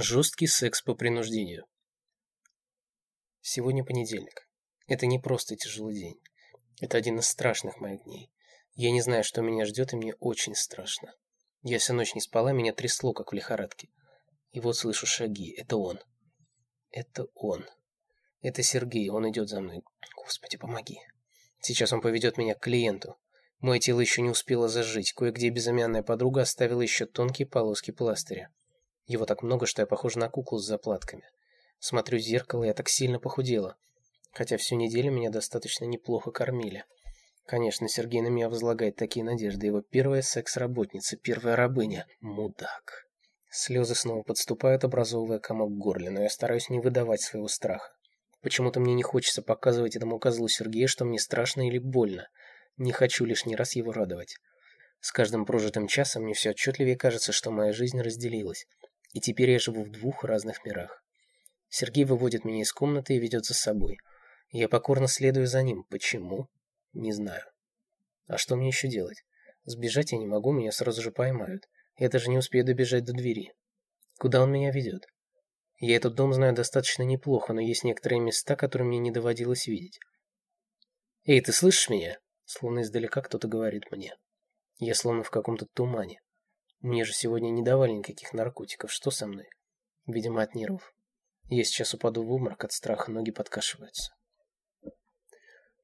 Жесткий секс по принуждению. Сегодня понедельник. Это не просто тяжелый день. Это один из страшных моих дней. Я не знаю, что меня ждет, и мне очень страшно. Я всю ночь не спала, меня трясло, как в лихорадке. И вот слышу шаги. Это он. Это он. Это Сергей, он идет за мной. Господи, помоги. Сейчас он поведет меня к клиенту. Мое тело еще не успело зажить. Кое-где безымянная подруга оставила еще тонкие полоски пластыря. Его так много, что я похожа на куклу с заплатками. Смотрю в зеркало, я так сильно похудела. Хотя всю неделю меня достаточно неплохо кормили. Конечно, Сергей на меня возлагает такие надежды. Его первая секс-работница, первая рабыня. Мудак. Слезы снова подступают, образовывая комок в горле, но я стараюсь не выдавать своего страха. Почему-то мне не хочется показывать этому козлу Сергея, что мне страшно или больно. Не хочу лишний раз его радовать. С каждым прожитым часом мне все отчетливее кажется, что моя жизнь разделилась. И теперь я живу в двух разных мирах. Сергей выводит меня из комнаты и ведет за собой. Я покорно следую за ним. Почему? Не знаю. А что мне еще делать? Сбежать я не могу, меня сразу же поймают. Я даже не успею добежать до двери. Куда он меня ведет? Я этот дом знаю достаточно неплохо, но есть некоторые места, которые мне не доводилось видеть. «Эй, ты слышишь меня?» Словно издалека кто-то говорит мне. Я словно в каком-то тумане. Мне же сегодня не давали никаких наркотиков. Что со мной? Видимо, от нервов. Я сейчас упаду в обморок от страха, ноги подкашиваются.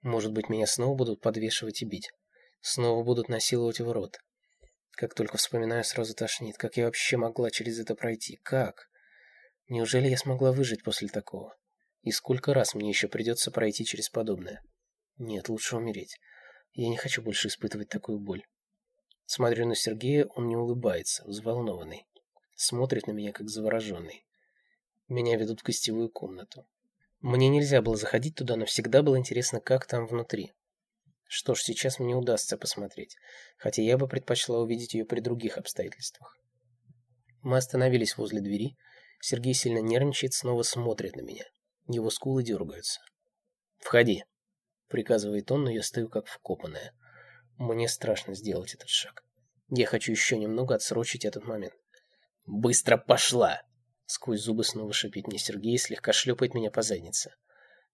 Может быть, меня снова будут подвешивать и бить. Снова будут насиловать в рот. Как только вспоминаю, сразу тошнит. Как я вообще могла через это пройти? Как? Неужели я смогла выжить после такого? И сколько раз мне еще придется пройти через подобное? Нет, лучше умереть. Я не хочу больше испытывать такую боль. Смотрю на Сергея, он не улыбается, взволнованный. Смотрит на меня, как завороженный. Меня ведут в гостевую комнату. Мне нельзя было заходить туда, но всегда было интересно, как там внутри. Что ж, сейчас мне удастся посмотреть, хотя я бы предпочла увидеть ее при других обстоятельствах. Мы остановились возле двери. Сергей сильно нервничает, снова смотрит на меня. Его скулы дергаются. «Входи», — приказывает он, но я стою как вкопанная. Мне страшно сделать этот шаг. Я хочу еще немного отсрочить этот момент. «Быстро пошла!» Сквозь зубы снова шипит мне Сергей и слегка шлепает меня по заднице.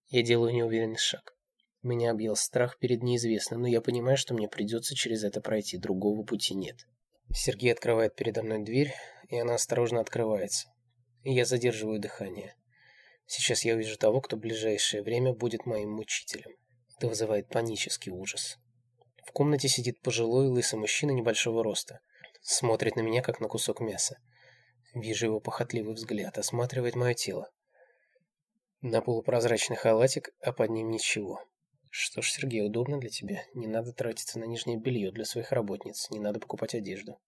Я делаю неуверенный шаг. Меня объел страх перед неизвестным, но я понимаю, что мне придется через это пройти, другого пути нет. Сергей открывает передо мной дверь, и она осторожно открывается. И я задерживаю дыхание. Сейчас я увижу того, кто в ближайшее время будет моим мучителем. Это вызывает панический ужас. В комнате сидит пожилой лысый мужчина небольшого роста. Смотрит на меня, как на кусок мяса. Вижу его похотливый взгляд, осматривает мое тело. На полупрозрачный халатик, а под ним ничего. Что ж, Сергей, удобно для тебя. Не надо тратиться на нижнее белье для своих работниц, не надо покупать одежду.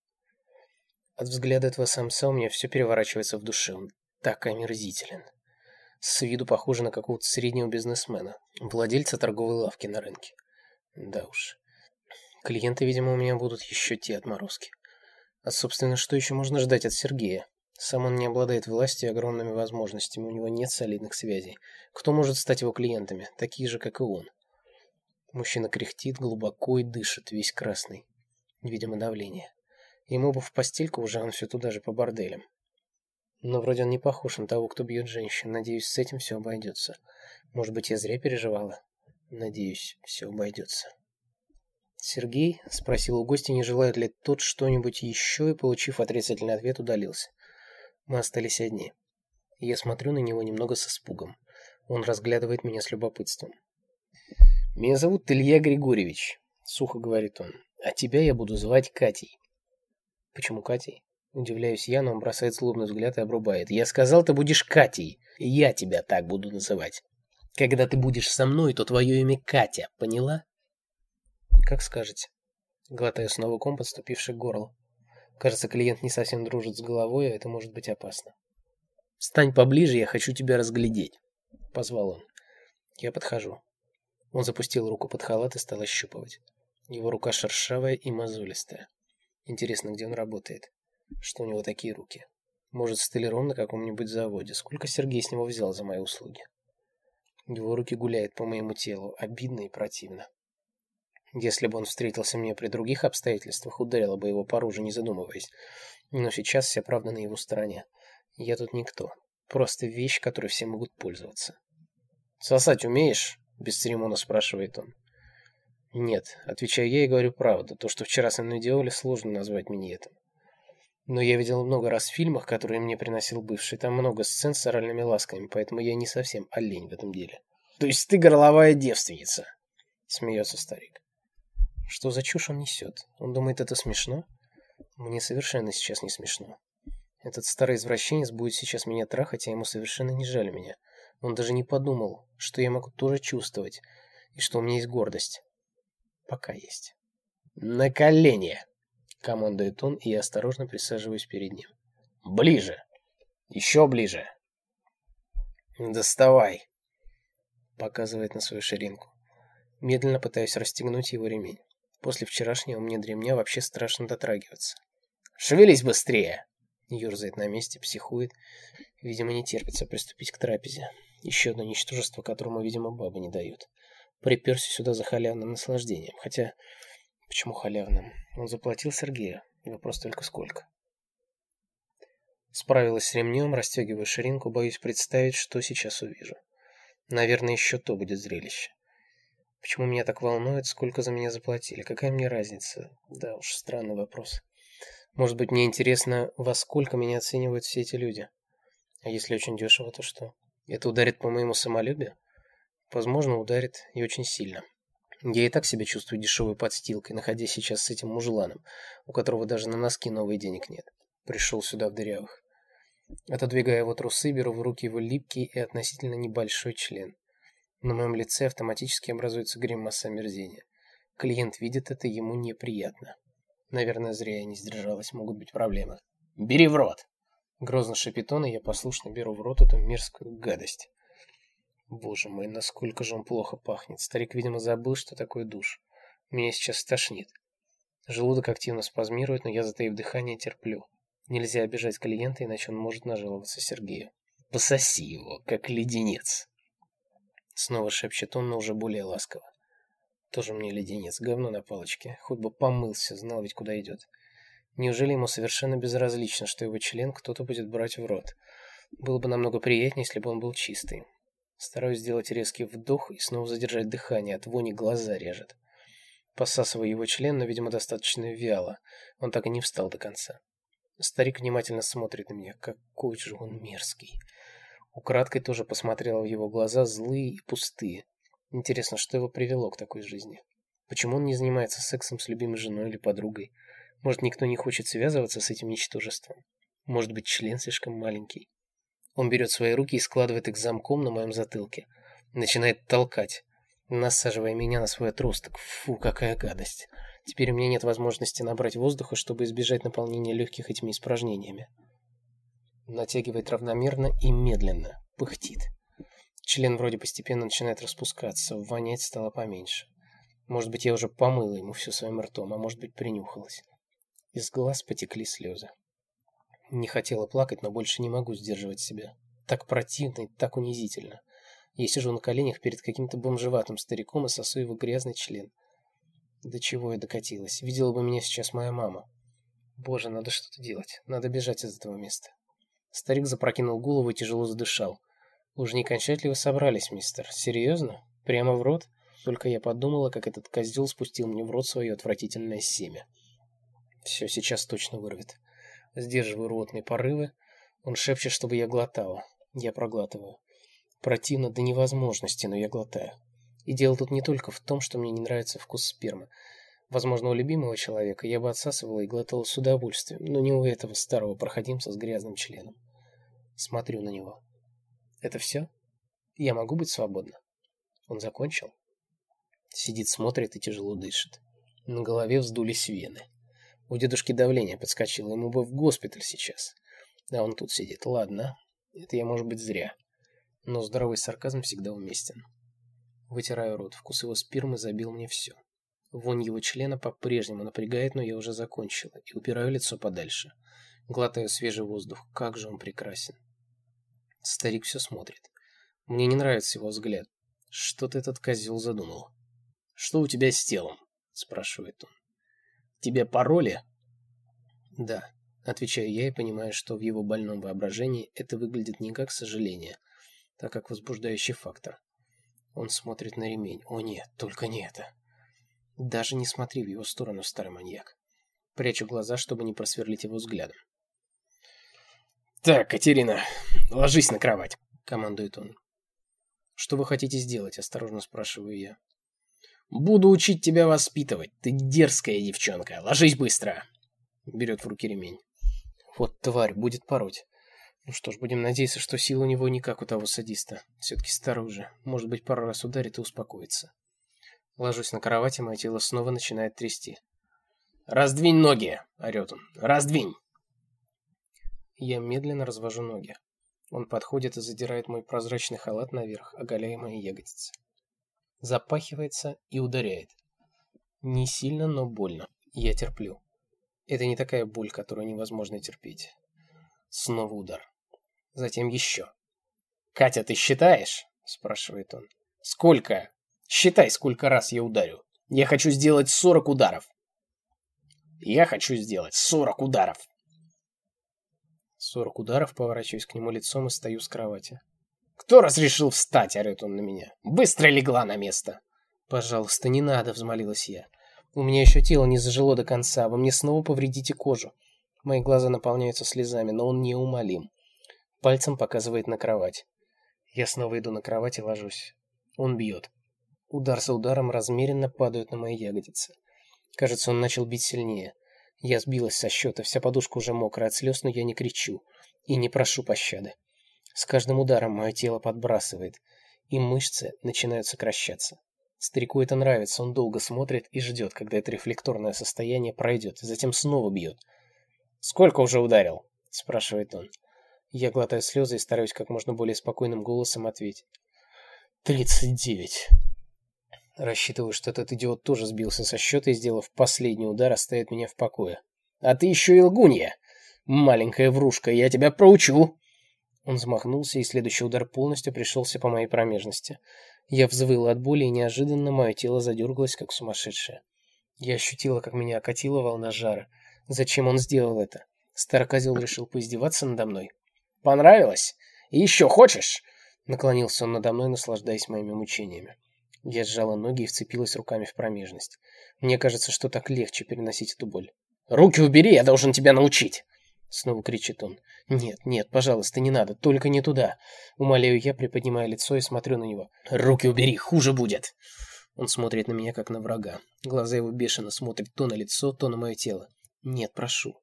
От взгляда этого самца у меня все переворачивается в душе. Он так омерзителен. С виду похоже на какого-то среднего бизнесмена, владельца торговой лавки на рынке. Да уж. Клиенты, видимо, у меня будут еще те отморозки. А, собственно, что еще можно ждать от Сергея? Сам он не обладает властью и огромными возможностями, у него нет солидных связей. Кто может стать его клиентами? Такие же, как и он. Мужчина кряхтит глубоко и дышит, весь красный. Видимо, давление. Ему бы в постельку уже, он все туда же по борделям. Но вроде он не похож на того, кто бьет женщин. Надеюсь, с этим все обойдется. Может быть, я зря переживала? Надеюсь, все обойдется. Сергей спросил у гостя, не желает ли тот что-нибудь еще, и, получив отрицательный ответ, удалился. Мы остались одни. Я смотрю на него немного с испугом. Он разглядывает меня с любопытством. «Меня зовут Илья Григорьевич», — сухо говорит он. «А тебя я буду звать Катей». «Почему Катей?» Удивляюсь я, но он бросает злобный взгляд и обрубает. «Я сказал, ты будешь Катей, я тебя так буду называть. Когда ты будешь со мной, то твое имя Катя, поняла?» Как скажете. Глотаю снова ком, подступивший к горлу. Кажется, клиент не совсем дружит с головой, а это может быть опасно. «Стань поближе, я хочу тебя разглядеть», — позвал он. Я подхожу. Он запустил руку под халат и стал ощупывать. Его рука шершавая и мозолистая. Интересно, где он работает? Что у него такие руки? Может, столяром на каком-нибудь заводе? Сколько Сергей с него взял за мои услуги? Его руки гуляют по моему телу, обидно и противно. Если бы он встретился мне при других обстоятельствах, ударила бы его по руже, не задумываясь. Но сейчас вся правда на его стороне. Я тут никто. Просто вещь, которой все могут пользоваться. «Сосать умеешь?» – бесцеремонно спрашивает он. «Нет», – отвечаю я и говорю правду. То, что вчера со мной делали, сложно назвать миньетом. Но я видел много раз в фильмах, которые мне приносил бывший. Там много сцен с оральными ласками, поэтому я не совсем олень в этом деле. То есть ты горловая девственница? Смеется старик. Что за чушь он несет? Он думает, это смешно? Мне совершенно сейчас не смешно. Этот старый извращенец будет сейчас меня трахать, а ему совершенно не жаль меня. Он даже не подумал, что я могу тоже чувствовать, и что у меня есть гордость. Пока есть. «На колени!» Командует он, и я осторожно присаживаюсь перед ним. «Ближе! Еще ближе!» «Доставай!» Показывает на свою ширинку. Медленно пытаюсь расстегнуть его ремень. После вчерашнего мне до ремня вообще страшно дотрагиваться. «Шевелись быстрее!» Ёрзает на месте, психует. Видимо, не терпится приступить к трапезе. Еще одно ничтожество, которому, видимо, бабы не дают. Приперся сюда за халявным наслаждением. Хотя, почему халявным? Он заплатил Сергею. Вопрос только сколько. Справилась с ремнем, расстегиваю ширинку, боюсь представить, что сейчас увижу. Наверное, еще то будет зрелище. Почему меня так волнует, сколько за меня заплатили? Какая мне разница? Да уж, странный вопрос. Может быть, мне интересно, во сколько меня оценивают все эти люди? А если очень дешево, то что? Это ударит по моему самолюбию? Возможно, ударит и очень сильно. Я и так себя чувствую дешевой подстилкой, находясь сейчас с этим мужланом, у которого даже на носки новых денег нет. Пришел сюда в дырявых. Отодвигая его трусы, беру в руки его липкий и относительно небольшой член. На моем лице автоматически образуется гримаса омерзения. Клиент видит это, ему неприятно. Наверное, зря я не сдержалась, могут быть проблемы. «Бери в рот!» Грозно шипит он, и я послушно беру в рот эту мерзкую гадость. Боже мой, насколько же он плохо пахнет. Старик, видимо, забыл, что такое душ. Меня сейчас стошнит. Желудок активно спазмирует, но я, затаив дыхание, терплю. Нельзя обижать клиента, иначе он может нажаловаться Сергею. «Пососи его, как леденец!» Снова шепчет он, но уже более ласково. Тоже мне леденец, говно на палочке. Хоть бы помылся, знал ведь куда идет. Неужели ему совершенно безразлично, что его член кто-то будет брать в рот? Было бы намного приятнее, если бы он был чистый. Стараюсь сделать резкий вдох и снова задержать дыхание, от вони глаза режет. Посасываю его член, но, видимо, достаточно вяло. Он так и не встал до конца. Старик внимательно смотрит на меня. Какой же он мерзкий. Украдкой тоже посмотрела в его глаза, злые и пустые. Интересно, что его привело к такой жизни? Почему он не занимается сексом с любимой женой или подругой? Может, никто не хочет связываться с этим ничтожеством? Может быть, член слишком маленький? Он берет свои руки и складывает их замком на моем затылке. Начинает толкать, насаживая меня на свой отросток. Фу, какая гадость. Теперь у меня нет возможности набрать воздуха, чтобы избежать наполнения легких этими испражнениями. Натягивает равномерно и медленно. Пыхтит. Член вроде постепенно начинает распускаться, вонять стало поменьше. Может быть, я уже помыла ему все своим ртом, а может быть, принюхалась. Из глаз потекли слезы. Не хотела плакать, но больше не могу сдерживать себя. Так противно и так унизительно. Я сижу на коленях перед каким-то бомжеватым стариком и сосу его грязный член. До чего я докатилась? Видела бы меня сейчас моя мама. Боже, надо что-то делать. Надо бежать из этого места. Старик запрокинул голову и тяжело задышал. Уж не кончать ли вы собрались, мистер? Серьезно? Прямо в рот? Только я подумала, как этот козел спустил мне в рот свое отвратительное семя. Все, сейчас точно вырвет. Сдерживаю рвотные порывы. Он шепчет, чтобы я глотала. Я проглатываю. Противно до невозможности, но я глотаю. И дело тут не только в том, что мне не нравится вкус спермы. Возможно, у любимого человека я бы отсасывала и глотала с удовольствием, но не у этого старого проходимца с грязным членом. Смотрю на него. Это все? Я могу быть свободна? Он закончил? Сидит, смотрит и тяжело дышит. На голове вздулись вены. У дедушки давление подскочило, ему бы в госпиталь сейчас. А он тут сидит. Ладно, это я, может быть, зря. Но здоровый сарказм всегда уместен. Вытираю рот, вкус его спермы забил мне все. Вонь его члена по-прежнему напрягает, но я уже закончила и упираю лицо подальше. Глотаю свежий воздух. Как же он прекрасен. Старик все смотрит. Мне не нравится его взгляд. Что-то этот козел задумал. «Что у тебя с телом?» – спрашивает он. Тебе пароли? Да. Отвечаю я и понимаю, что в его больном воображении это выглядит не как сожаление, так как возбуждающий фактор. Он смотрит на ремень. О нет, только не это. Даже не смотри в его сторону, старый маньяк. Прячу глаза, чтобы не просверлить его взглядом. «Так, Катерина, ложись на кровать», — командует он. «Что вы хотите сделать?» — осторожно спрашиваю я. «Буду учить тебя воспитывать. Ты дерзкая девчонка. Ложись быстро!» Берет в руки ремень. Вот тварь, будет пороть. Ну что ж, будем надеяться, что сила у него не как у того садиста. Все-таки старый уже. Может быть, пару раз ударит и успокоится. Ложусь на кровати, мое тело снова начинает трясти. «Раздвинь ноги!» — орет он. «Раздвинь!» Я медленно развожу ноги. Он подходит и задирает мой прозрачный халат наверх, оголяя мои ягодицы. Запахивается и ударяет. Не сильно, но больно. Я терплю. Это не такая боль, которую невозможно терпеть. Снова удар. Затем еще. «Катя, ты считаешь?» – спрашивает он. «Сколько? Считай, сколько раз я ударю. Я хочу сделать сорок ударов». «Я хочу сделать сорок ударов». Сорок ударов, поворачиваюсь к нему лицом и стою с кровати. «Кто разрешил встать?» — орет он на меня. «Быстро легла на место!» «Пожалуйста, не надо!» — взмолилась я. «У меня еще тело не зажило до конца, вы мне снова повредите кожу». Мои глаза наполняются слезами, но он неумолим. Пальцем показывает на кровать. Я снова иду на кровать и ложусь. Он бьет. Удар за ударом размеренно падают на мои ягодицы. Кажется, он начал бить сильнее. Я сбилась со счета, вся подушка уже мокрая от слез, но я не кричу и не прошу пощады. С каждым ударом мое тело подбрасывает, и мышцы начинают сокращаться. Старику это нравится, он долго смотрит и ждет, когда это рефлекторное состояние пройдет, и затем снова бьет. «Сколько уже ударил?» – спрашивает он. Я глотаю слезы и стараюсь как можно более спокойным голосом ответить. «Тридцать девять». Рассчитываю, что этот идиот тоже сбился со счета и, сделав последний удар, оставит меня в покое. «А ты еще и лгунья! Маленькая врушка, я тебя проучу!» Он взмахнулся, и следующий удар полностью пришелся по моей промежности. Я взвыла от боли, и неожиданно мое тело задергалось, как сумасшедшее. Я ощутила, как меня окатила волна жара. Зачем он сделал это? Старокозел решил поиздеваться надо мной. «Понравилось? Еще хочешь?» Наклонился он надо мной, наслаждаясь моими мучениями. Я сжала ноги и вцепилась руками в промежность. Мне кажется, что так легче переносить эту боль. «Руки убери, я должен тебя научить!» Снова кричит он. «Нет, нет, пожалуйста, не надо, только не туда!» Умоляю я, приподнимая лицо и смотрю на него. «Руки убери, хуже будет!» Он смотрит на меня, как на врага. Глаза его бешено смотрят то на лицо, то на мое тело. «Нет, прошу!»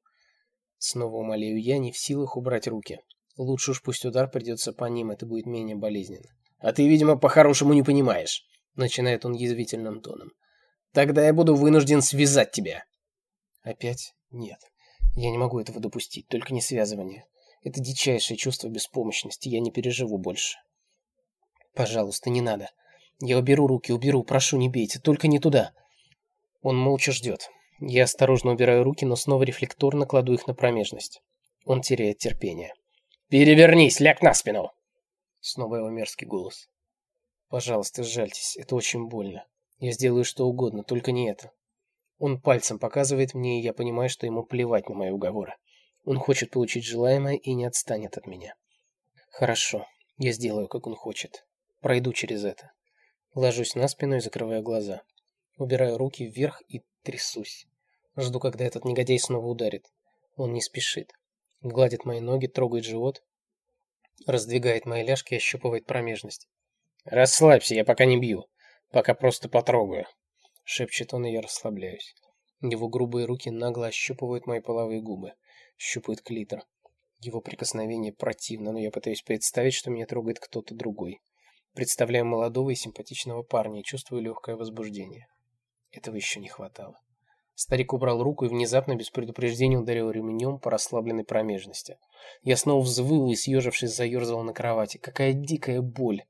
Снова умоляю я, не в силах убрать руки. Лучше уж пусть удар придется по ним, это будет менее болезненно. «А ты, видимо, по-хорошему не понимаешь!» Начинает он язвительным тоном. «Тогда я буду вынужден связать тебя». Опять? Нет. Я не могу этого допустить, только не связывание. Это дичайшее чувство беспомощности, я не переживу больше. Пожалуйста, не надо. Я уберу руки, уберу, прошу, не бейте, только не туда. Он молча ждет. Я осторожно убираю руки, но снова рефлекторно кладу их на промежность. Он теряет терпение. «Перевернись, ляг на спину!» Снова его мерзкий голос. Пожалуйста, сжальтесь, это очень больно. Я сделаю что угодно, только не это. Он пальцем показывает мне, и я понимаю, что ему плевать на мои уговоры. Он хочет получить желаемое и не отстанет от меня. Хорошо, я сделаю, как он хочет. Пройду через это. Ложусь на спину и закрываю глаза. Убираю руки вверх и трясусь. Жду, когда этот негодяй снова ударит. Он не спешит. Гладит мои ноги, трогает живот, раздвигает мои ляжки и ощупывает промежность. «Расслабься, я пока не бью. Пока просто потрогаю», — шепчет он, и я расслабляюсь. Его грубые руки нагло ощупывают мои половые губы, щупают клитор. Его прикосновение противно, но я пытаюсь представить, что меня трогает кто-то другой. Представляю молодого и симпатичного парня и чувствую легкое возбуждение. Этого еще не хватало. Старик убрал руку и внезапно, без предупреждения, ударил ремнем по расслабленной промежности. Я снова взвыл и, съежившись, заерзал на кровати. Какая дикая боль!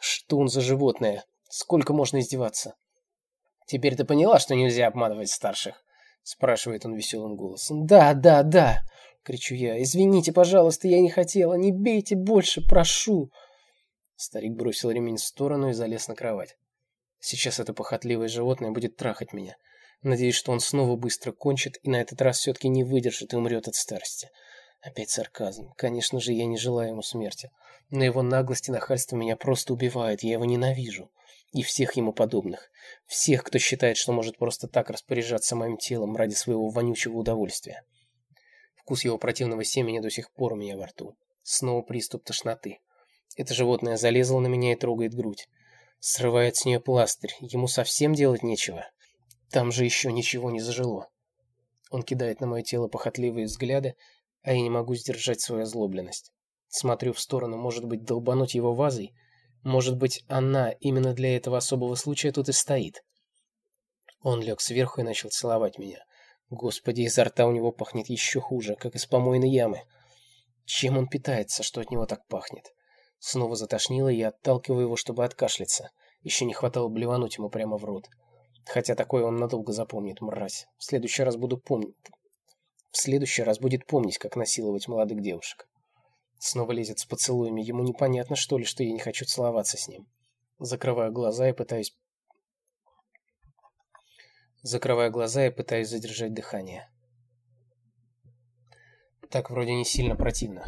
Что он за животное? Сколько можно издеваться? Теперь ты поняла, что нельзя обманывать старших? Спрашивает он веселым голосом. Да, да, да, кричу я. Извините, пожалуйста, я не хотела. Не бейте больше, прошу. Старик бросил ремень в сторону и залез на кровать. Сейчас это похотливое животное будет трахать меня. Надеюсь, что он снова быстро кончит и на этот раз все-таки не выдержит и умрет от старости. Опять сарказм. Конечно же, я не желаю ему смерти. Но его наглость и нахальство меня просто убивают, я его ненавижу. И всех ему подобных. Всех, кто считает, что может просто так распоряжаться моим телом ради своего вонючего удовольствия. Вкус его противного семени до сих пор у меня во рту. Снова приступ тошноты. Это животное залезло на меня и трогает грудь. Срывает с нее пластырь. Ему совсем делать нечего. Там же еще ничего не зажило. Он кидает на мое тело похотливые взгляды, а я не могу сдержать свою озлобленность. Смотрю в сторону, может быть, долбануть его вазой? Может быть, она именно для этого особого случая тут и стоит? Он лег сверху и начал целовать меня. Господи, изо рта у него пахнет еще хуже, как из помойной ямы. Чем он питается, что от него так пахнет? Снова затошнило, и я отталкиваю его, чтобы откашляться. Еще не хватало блевануть ему прямо в рот. Хотя такое он надолго запомнит, мразь. В следующий раз буду помнить. В следующий раз будет помнить, как насиловать молодых девушек. Снова лезет с поцелуями. Ему непонятно, что ли, что я не хочу целоваться с ним. Закрываю глаза и пытаюсь... Закрываю глаза и пытаюсь задержать дыхание. Так вроде не сильно противно.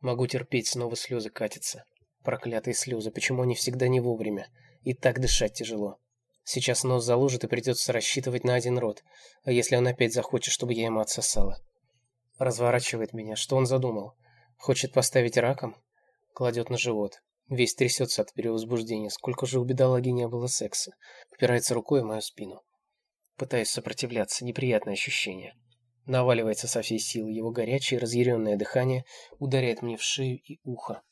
Могу терпеть, снова слезы катятся. Проклятые слезы, почему они всегда не вовремя? И так дышать тяжело. Сейчас нос заложит и придется рассчитывать на один рот. А если он опять захочет, чтобы я ему отсосала? Разворачивает меня. Что он задумал? Хочет поставить раком? Кладет на живот. Весь трясется от перевозбуждения. Сколько же у бедолаги не было секса. Упирается рукой в мою спину. Пытаюсь сопротивляться. Неприятное ощущение. Наваливается со всей силы. Его горячее, разъяренное дыхание ударяет мне в шею и ухо.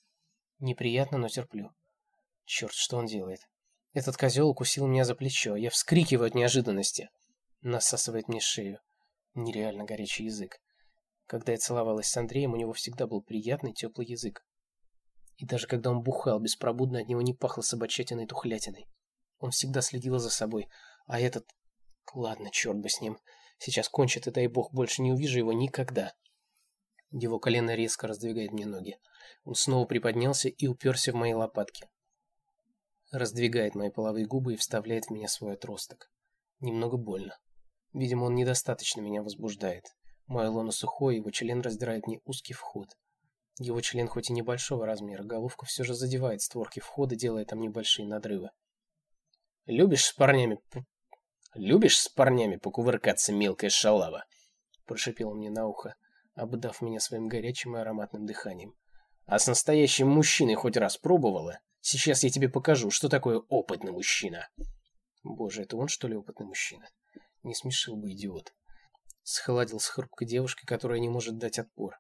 Неприятно, но терплю. Черт, что он делает? Этот козел укусил меня за плечо. Я вскрикиваю от неожиданности. Насасывает мне шею. Нереально горячий язык. Когда я целовалась с Андреем, у него всегда был приятный теплый язык. И даже когда он бухал, беспробудно от него не пахло собачатиной тухлятиной. Он всегда следил за собой, а этот... Ладно, черт бы с ним. Сейчас кончит, и дай бог, больше не увижу его никогда. Его колено резко раздвигает мне ноги. Он снова приподнялся и уперся в мои лопатки. Раздвигает мои половые губы и вставляет в меня свой отросток. Немного больно. Видимо, он недостаточно меня возбуждает. Мой лоно сухой, его член раздирает мне узкий вход. Его член хоть и небольшого размера, головка все же задевает створки входа, делая там небольшие надрывы. «Любишь с парнями... Любишь с парнями покувыркаться, мелкая шалава?» Прошипел мне на ухо, обдав меня своим горячим и ароматным дыханием. «А с настоящим мужчиной хоть раз пробовала? Сейчас я тебе покажу, что такое опытный мужчина». Боже, это он, что ли, опытный мужчина? Не смешил бы, идиот. Схладил с хрупкой девушкой, которая не может дать отпор.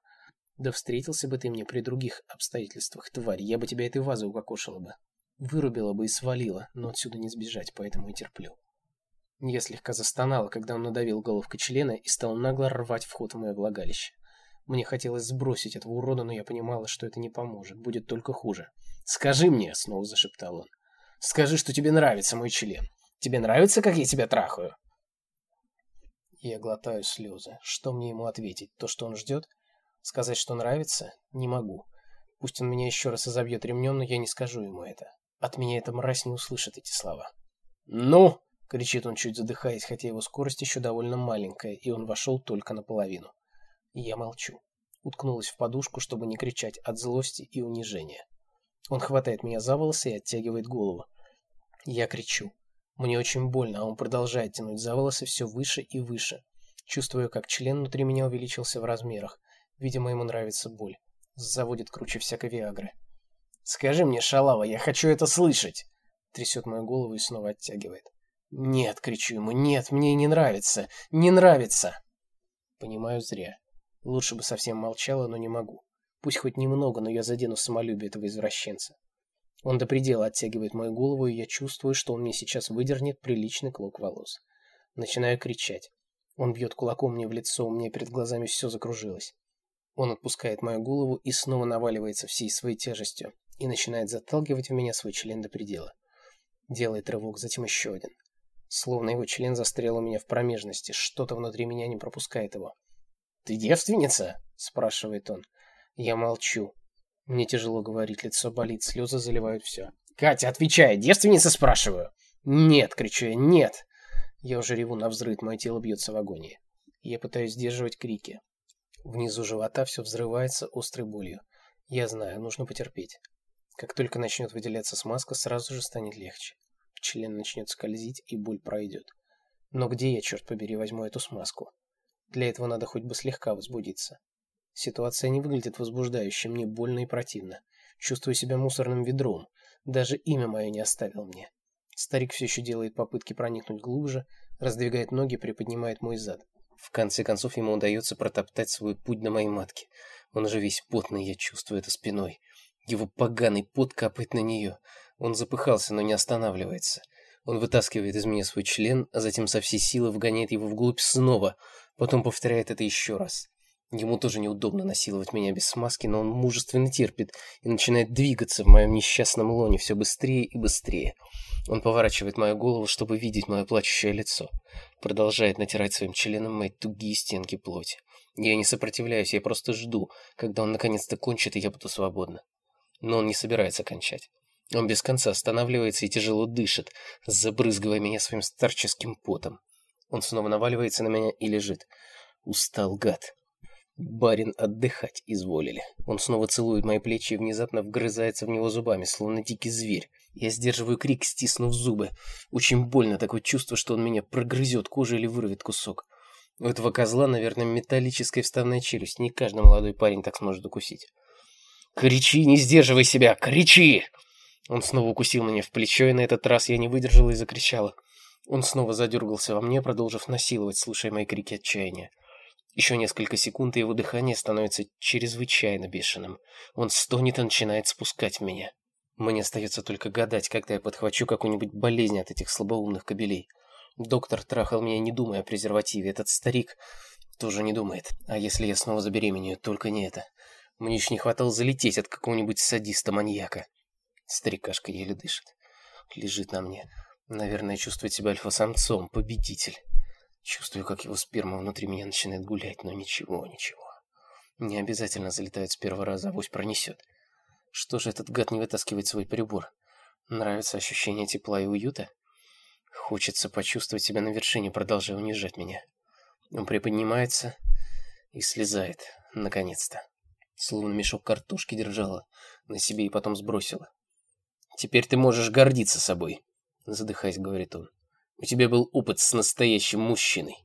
Да встретился бы ты мне при других обстоятельствах, тварь, я бы тебя этой вазой укокошила бы. Вырубила бы и свалила, но отсюда не сбежать, поэтому и терплю. Я слегка застонала, когда он надавил головкой члена и стал нагло рвать вход в мое влагалище. Мне хотелось сбросить этого урода, но я понимала, что это не поможет, будет только хуже. «Скажи мне», — снова зашептал он, — «скажи, что тебе нравится мой член. Тебе нравится, как я тебя трахаю?» Я глотаю слезы. Что мне ему ответить? То, что он ждет? Сказать, что нравится? Не могу. Пусть он меня еще раз изобьет ремнем, но я не скажу ему это. От меня эта мразь не услышит эти слова. «Ну!» — кричит он, чуть задыхаясь, хотя его скорость еще довольно маленькая, и он вошел только наполовину. Я молчу. Уткнулась в подушку, чтобы не кричать от злости и унижения. Он хватает меня за волосы и оттягивает голову. Я кричу. Мне очень больно, а он продолжает тянуть за волосы все выше и выше. Чувствую, как член внутри меня увеличился в размерах. Видимо, ему нравится боль. Заводит круче всякой виагры. «Скажи мне, шалава, я хочу это слышать!» Трясет мою голову и снова оттягивает. «Нет!» — кричу ему. «Нет, мне не нравится! Не нравится!» Понимаю зря. Лучше бы совсем молчала, но не могу. Пусть хоть немного, но я задену самолюбие этого извращенца. Он до предела оттягивает мою голову, и я чувствую, что он мне сейчас выдернет приличный клок волос. Начинаю кричать. Он бьет кулаком мне в лицо, у меня перед глазами все закружилось. Он отпускает мою голову и снова наваливается всей своей тяжестью и начинает заталкивать в меня свой член до предела. Делает рывок, затем еще один. Словно его член застрял у меня в промежности, что-то внутри меня не пропускает его. «Ты девственница?» – спрашивает он. Я молчу. Мне тяжело говорить, лицо болит, слезы заливают все. «Катя, отвечай, девственница спрашиваю?» «Нет!» — кричу я, «нет!» Я уже реву на взрыв, мое тело бьется в агонии. Я пытаюсь сдерживать крики. Внизу живота все взрывается острой болью. Я знаю, нужно потерпеть. Как только начнет выделяться смазка, сразу же станет легче. Член начнет скользить, и боль пройдет. Но где я, черт побери, возьму эту смазку? Для этого надо хоть бы слегка возбудиться. Ситуация не выглядит возбуждающе, мне больно и противно. Чувствую себя мусорным ведром. Даже имя мое не оставил мне. Старик все еще делает попытки проникнуть глубже, раздвигает ноги, приподнимает мой зад. В конце концов ему удается протоптать свой путь до моей матки. Он же весь потный, я чувствую это спиной. Его поганый пот капает на нее. Он запыхался, но не останавливается. Он вытаскивает из меня свой член, а затем со всей силы вгоняет его вглубь снова, потом повторяет это еще раз. Ему тоже неудобно насиловать меня без смазки, но он мужественно терпит и начинает двигаться в моем несчастном лоне все быстрее и быстрее. Он поворачивает мою голову, чтобы видеть мое плачущее лицо. Продолжает натирать своим членом мои тугие стенки плоти. Я не сопротивляюсь, я просто жду, когда он наконец-то кончит, и я буду свободна. Но он не собирается кончать. Он без конца останавливается и тяжело дышит, забрызгивая меня своим старческим потом. Он снова наваливается на меня и лежит. Устал гад. Барин отдыхать изволили. Он снова целует мои плечи и внезапно вгрызается в него зубами, словно дикий зверь. Я сдерживаю крик, стиснув зубы. Очень больно такое чувство, что он меня прогрызет кожу или вырвет кусок. У этого козла, наверное, металлическая вставная челюсть. Не каждый молодой парень так сможет укусить. «Кричи, не сдерживай себя! Кричи!» Он снова укусил меня в плечо, и на этот раз я не выдержала и закричала. Он снова задергался во мне, продолжив насиловать, слушая мои крики отчаяния. Еще несколько секунд, и его дыхание становится чрезвычайно бешеным. Он стонет и начинает спускать меня. Мне остается только гадать, когда я подхвачу какую-нибудь болезнь от этих слабоумных кобелей. Доктор трахал меня, не думая о презервативе. Этот старик тоже не думает. А если я снова забеременею, только не это. Мне еще не хватало залететь от какого-нибудь садиста-маньяка. Старикашка еле дышит. Лежит на мне. Наверное, чувствует себя альфа-самцом, победитель. Чувствую, как его сперма внутри меня начинает гулять, но ничего, ничего. Не обязательно залетает с первого раза, авось пронесет. Что же этот гад не вытаскивает свой прибор? Нравится ощущение тепла и уюта? Хочется почувствовать себя на вершине, продолжая унижать меня. Он приподнимается и слезает, наконец-то. Словно мешок картошки держала на себе и потом сбросила. «Теперь ты можешь гордиться собой», — задыхаясь, говорит он. У тебя был опыт с настоящим мужчиной.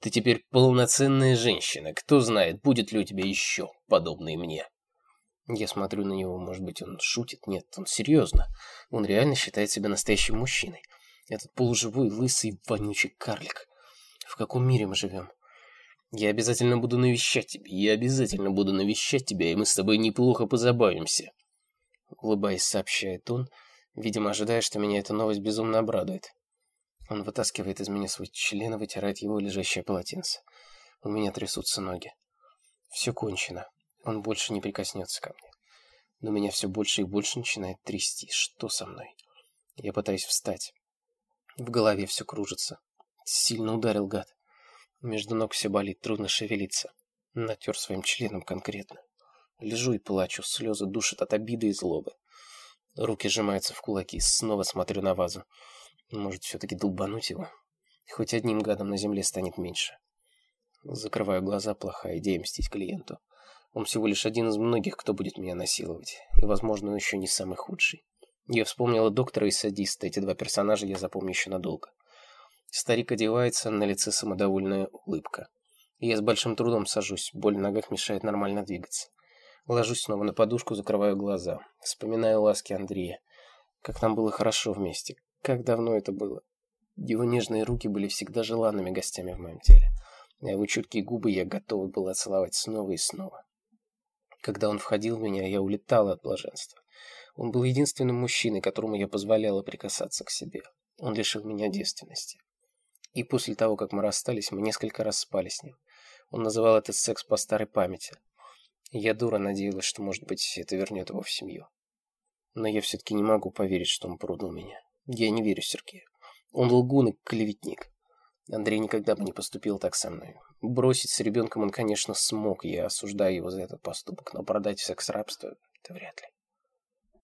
Ты теперь полноценная женщина. Кто знает, будет ли у тебя еще подобные мне. Я смотрю на него, может быть, он шутит. Нет, он серьезно. Он реально считает себя настоящим мужчиной. Этот полуживой, лысый, вонючий карлик. В каком мире мы живем? Я обязательно буду навещать тебя. Я обязательно буду навещать тебя, и мы с тобой неплохо позабавимся. Улыбаясь, сообщает он, видимо, ожидая, что меня эта новость безумно обрадует. Он вытаскивает из меня свой член и вытирает его лежащее полотенце. У меня трясутся ноги. Все кончено. Он больше не прикоснется ко мне. Но меня все больше и больше начинает трясти. Что со мной? Я пытаюсь встать. В голове все кружится. Сильно ударил гад. Между ног все болит, трудно шевелиться. Натер своим членом конкретно. Лежу и плачу, слезы душат от обиды и злобы. Руки сжимаются в кулаки, снова смотрю на вазу. Может, все-таки долбануть его? Хоть одним гадом на земле станет меньше. Закрываю глаза, плохая идея мстить клиенту. Он всего лишь один из многих, кто будет меня насиловать. И, возможно, он еще не самый худший. Я вспомнила доктора и садиста. Эти два персонажа я запомню еще надолго. Старик одевается, на лице самодовольная улыбка. Я с большим трудом сажусь, боль в ногах мешает нормально двигаться. Ложусь снова на подушку, закрываю глаза. Вспоминаю ласки Андрея. Как нам было хорошо вместе. Как давно это было? Его нежные руки были всегда желанными гостями в моем теле, а его чуткие губы я готова была целовать снова и снова. Когда он входил в меня, я улетала от блаженства. Он был единственным мужчиной, которому я позволяла прикасаться к себе. Он лишил меня девственности. И после того, как мы расстались, мы несколько раз спали с ним. Он называл этот секс по старой памяти. Я дура надеялась, что, может быть, это вернет его в семью. Но я все-таки не могу поверить, что он продал меня. Я не верю Сергею. Он лгун и клеветник. Андрей никогда бы не поступил так со мной. Бросить с ребенком он, конечно, смог, я осуждаю его за этот поступок, но продать в секс-рабство — это вряд ли.